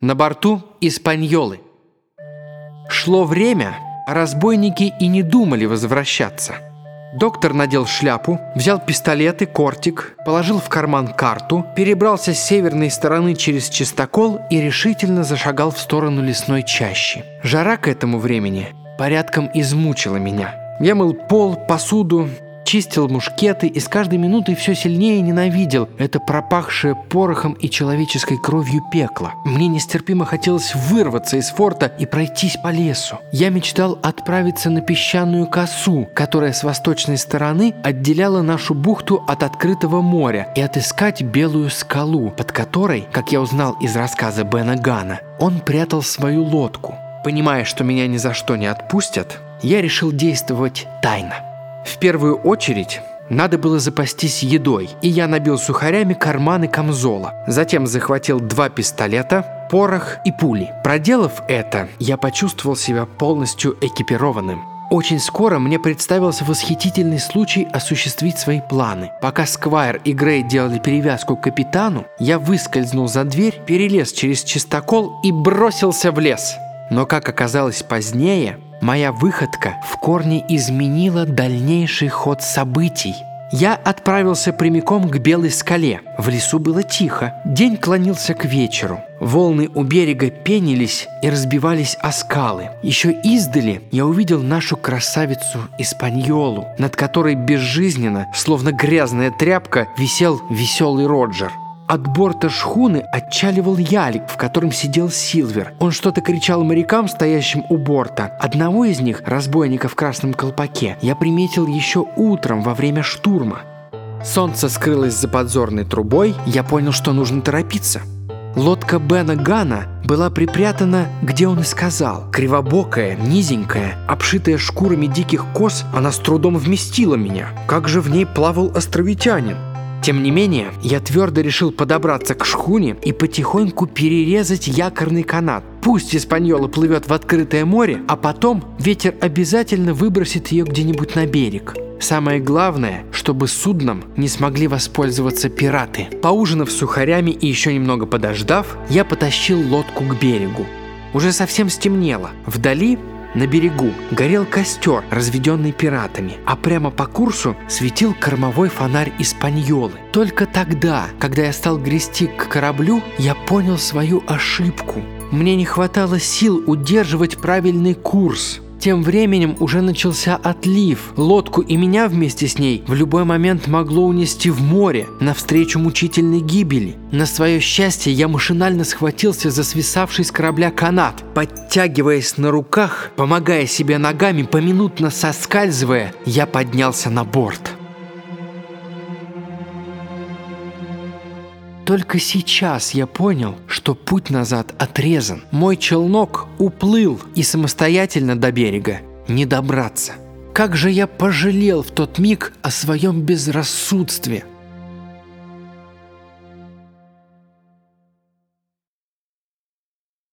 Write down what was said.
На борту Испаньолы. Шло время, а разбойники и не думали возвращаться. Доктор надел шляпу, взял пистолет и кортик, положил в карман карту, перебрался с северной стороны через чистокол и решительно зашагал в сторону лесной чащи. Жара к этому времени порядком измучила меня. Я мыл пол, посуду, чистил мушкеты и с каждой минутой все сильнее ненавидел это пропахшее порохом и человеческой кровью пекло. Мне нестерпимо хотелось вырваться из форта и пройтись по лесу. Я мечтал отправиться на песчаную косу, которая с восточной стороны отделяла нашу бухту от открытого моря, и отыскать белую скалу, под которой, как я узнал из рассказа Бена Гана, он прятал свою лодку. Понимая, что меня ни за что не отпустят, я решил действовать тайно. В первую очередь надо было запастись едой, и я набил сухарями карманы камзола. Затем захватил два пистолета, порох и пули. Проделав это, я почувствовал себя полностью экипированным. Очень скоро мне представился восхитительный случай осуществить свои планы. Пока Сквайр и Грей делали перевязку капитану, я выскользнул за дверь, перелез через чистокол и бросился в лес. Но, как оказалось позднее, Моя выходка в корне изменила дальнейший ход событий. Я отправился прямиком к Белой скале. В лесу было тихо. День клонился к вечеру. Волны у берега пенились и разбивались о скалы. Еще издали я увидел нашу красавицу Испаньолу, над которой безжизненно, словно грязная тряпка, висел веселый Роджер. От борта шхуны отчаливал ялик, в котором сидел Силвер. Он что-то кричал морякам, стоящим у борта. Одного из них, разбойника в красном колпаке, я приметил еще утром во время штурма. Солнце скрылось за подзорной трубой, я понял, что нужно торопиться. Лодка Бена Гана была припрятана, где он и сказал. Кривобокая, низенькая, обшитая шкурами диких коз, она с трудом вместила меня. Как же в ней плавал островитянин? Тем не менее, я твердо решил подобраться к шхуне и потихоньку перерезать якорный канат. Пусть Испаньола плывет в открытое море, а потом ветер обязательно выбросит ее где-нибудь на берег. Самое главное, чтобы судном не смогли воспользоваться пираты. Поужинав сухарями и еще немного подождав, я потащил лодку к берегу. Уже совсем стемнело. Вдали на берегу горел костер, разведенный пиратами, а прямо по курсу светил кормовой фонарь Испаньолы. Только тогда, когда я стал грести к кораблю, я понял свою ошибку. Мне не хватало сил удерживать правильный курс – тем временем уже начался отлив. Лодку и меня вместе с ней в любой момент могло унести в море, навстречу мучительной гибели. На свое счастье я машинально схватился за свисавший с корабля канат. Подтягиваясь на руках, помогая себе ногами, поминутно соскальзывая, я поднялся на борт. Только сейчас я понял, что путь назад отрезан. Мой челнок уплыл, и самостоятельно до берега не добраться. Как же я пожалел в тот миг о своем безрассудстве –